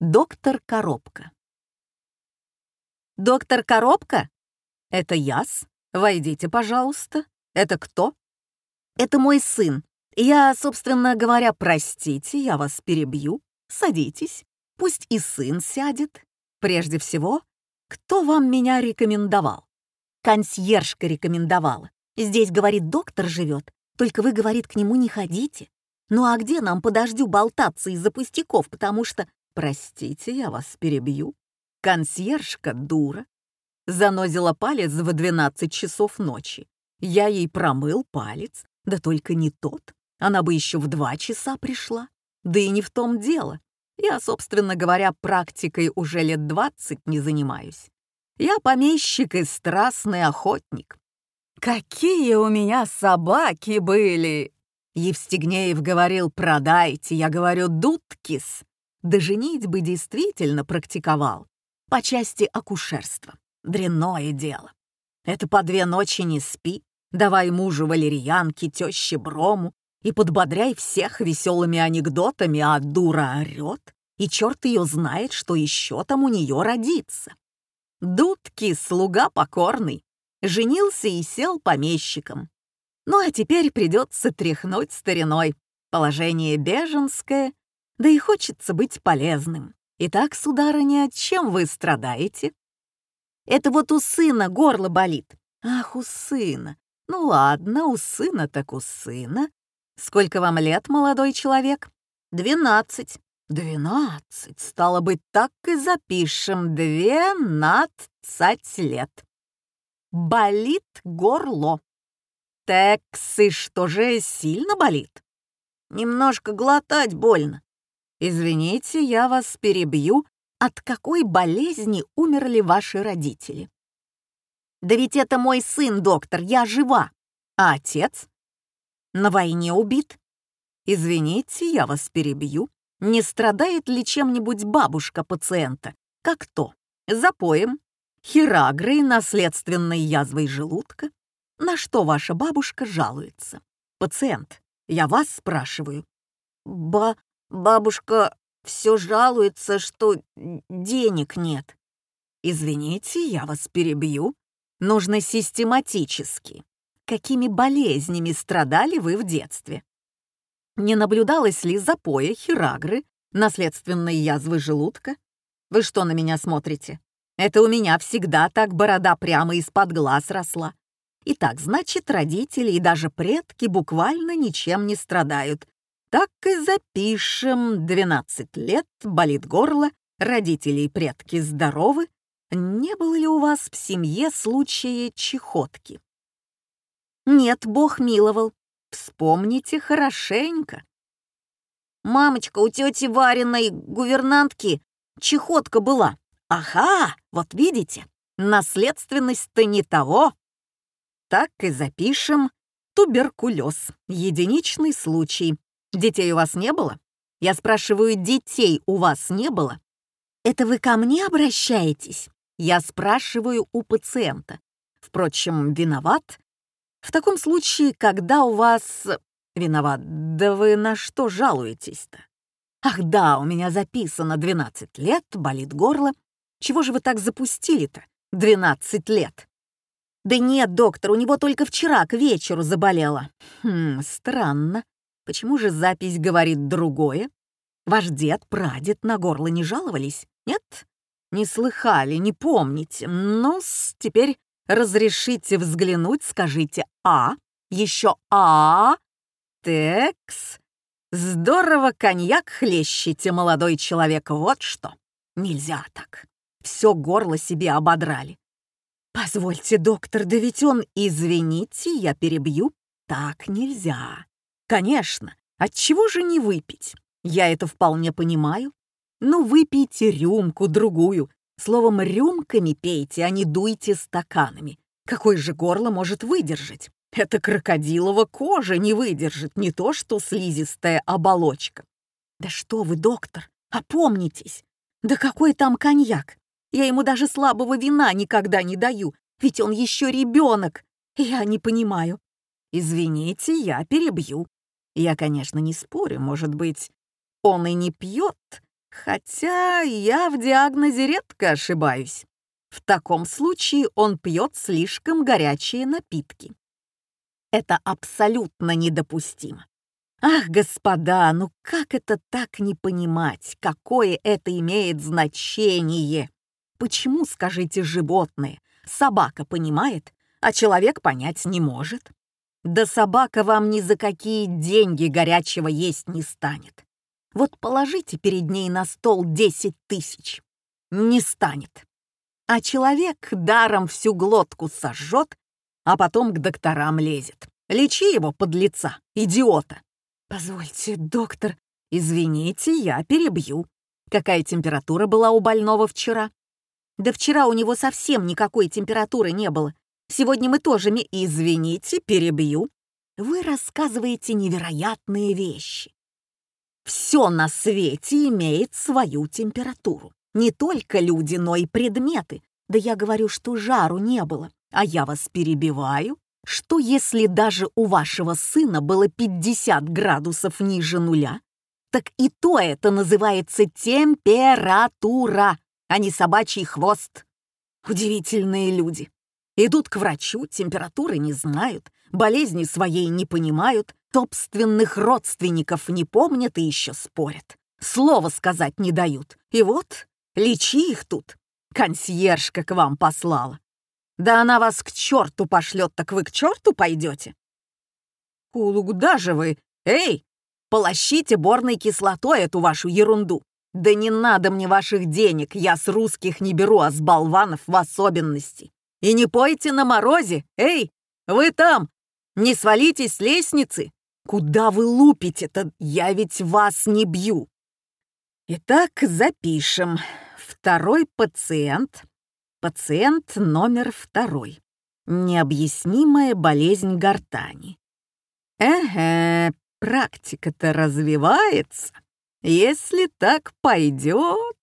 Доктор Коробка. Доктор Коробка? Это яс. Войдите, пожалуйста. Это кто? Это мой сын. Я, собственно говоря, простите, я вас перебью. Садитесь. Пусть и сын сядет. Прежде всего, кто вам меня рекомендовал? Консьержка рекомендовала. Здесь, говорит, доктор живет, только вы, говорит, к нему не ходите. Ну а где нам подождю болтаться из-за пустяков, потому что «Простите, я вас перебью. Консьержка дура. Занозила палец в 12 часов ночи. Я ей промыл палец, да только не тот. Она бы еще в два часа пришла. Да и не в том дело. Я, собственно говоря, практикой уже лет 20 не занимаюсь. Я помещик и страстный охотник. Какие у меня собаки были! Евстигнеев говорил, продайте, я говорю, дудкис да женитьбы действительно практиковал по части акушерства. Дрянное дело. Это по две ночи не спи, давай мужу валерьянки, тёще брому и подбодряй всех веселыми анекдотами, а дура орёт, и черт ее знает, что еще там у нее родится. Дудки, слуга покорный, женился и сел помещиком. Ну а теперь придется тряхнуть стариной. Положение беженское, да и хочется быть полезным. Итак, сударыня, чем вы страдаете? Это вот у сына горло болит. Ах, у сына. Ну ладно, у сына так у сына. Сколько вам лет, молодой человек? Двенадцать. Двенадцать. Стало быть, так и запишем. Двенадцать лет. Болит горло. Тексы, что же, сильно болит? Немножко глотать больно. «Извините, я вас перебью. От какой болезни умерли ваши родители?» «Да ведь это мой сын, доктор, я жива. А отец?» «На войне убит». «Извините, я вас перебью. Не страдает ли чем-нибудь бабушка пациента? Как то? Запоем? Хирагрой, наследственной язвой желудка? На что ваша бабушка жалуется? Пациент, я вас спрашиваю». «Ба... Бабушка все жалуется, что денег нет. Извините, я вас перебью. Нужно систематически. Какими болезнями страдали вы в детстве? Не наблюдалось ли запоя, хирагры, наследственной язвы желудка? Вы что на меня смотрите? Это у меня всегда так борода прямо из-под глаз росла. Итак, значит, родители и даже предки буквально ничем не страдают, так и запишем. 12 лет, болит горло, родители и предки здоровы. Не было ли у вас в семье случая чехотки? Нет, Бог миловал. Вспомните хорошенько. Мамочка, у тети Вариной гувернантки чехотка была. Ага, вот видите, наследственность-то не того. Так и запишем туберкулез, единичный случай. Детей у вас не было? Я спрашиваю, детей у вас не было? Это вы ко мне обращаетесь? Я спрашиваю у пациента. Впрочем, виноват? В таком случае, когда у вас... Виноват, да вы на что жалуетесь-то? Ах да, у меня записано 12 лет, болит горло. Чего же вы так запустили-то? 12 лет. Да нет, доктор, у него только вчера к вечеру заболело. Хм, странно. Почему же запись говорит другое? Ваш дед, прадед на горло не жаловались? Нет? Не слыхали, не помните. ну теперь разрешите взглянуть, скажите «А», еще «А», «Текс». Здорово коньяк хлещете, молодой человек, вот что. Нельзя так. Все горло себе ободрали. Позвольте, доктор, да ведь он, извините, я перебью. Так нельзя. Конечно, отчего же не выпить? Я это вполне понимаю. Ну, выпейте рюмку, другую. Словом, рюмками пейте, а не дуйте стаканами. Какое же горло может выдержать? Это крокодилова кожа не выдержит, не то что слизистая оболочка. Да что вы, доктор, опомнитесь. Да какой там коньяк? Я ему даже слабого вина никогда не даю, ведь он еще ребенок. Я не понимаю. Извините, я перебью. Я, конечно, не спорю, может быть, он и не пьет, Хотя я в диагнозе редко ошибаюсь. В таком случае он пьет слишком горячие напитки. Это абсолютно недопустимо. Ах, господа, ну как это так не понимать, какое это имеет значение? Почему, скажите, животные? Собака понимает, а человек понять не может. Да собака вам ни за какие деньги горячего есть не станет. Вот положите перед ней на стол 10 тысяч. Не станет. А человек даром всю глотку сожжет, а потом к докторам лезет. Лечи его под лица, идиота. Позвольте, доктор, извините, я перебью. Какая температура была у больного вчера? Да вчера у него совсем никакой температуры не было. Сегодня мы тоже ми... Извините, перебью. Вы рассказываете невероятные вещи. Все на свете имеет свою температуру. Не только люди, но и предметы. Да я говорю, что жару не было. А я вас перебиваю. Что если даже у вашего сына было 50 градусов ниже нуля? Так и то это называется температура, а не собачий хвост. Удивительные люди. Идут к врачу, температуры не знают, болезни своей не понимают, собственных родственников не помнят и еще спорят. Слова сказать не дают. И вот, лечи их тут. Консьержка к вам послала. Да она вас к черту пошлет, так вы к черту пойдете? Куда же вы? Эй, полощите борной кислотой эту вашу ерунду. Да не надо мне ваших денег, я с русских не беру, а с болванов в особенности. И не пойте на морозе! Эй, вы там! Не свалитесь с лестницы! Куда вы лупите-то? Я ведь вас не бью!» Итак, запишем. Второй пациент. Пациент номер второй. Необъяснимая болезнь гортани. Эге, практика-то развивается. Если так пойдет,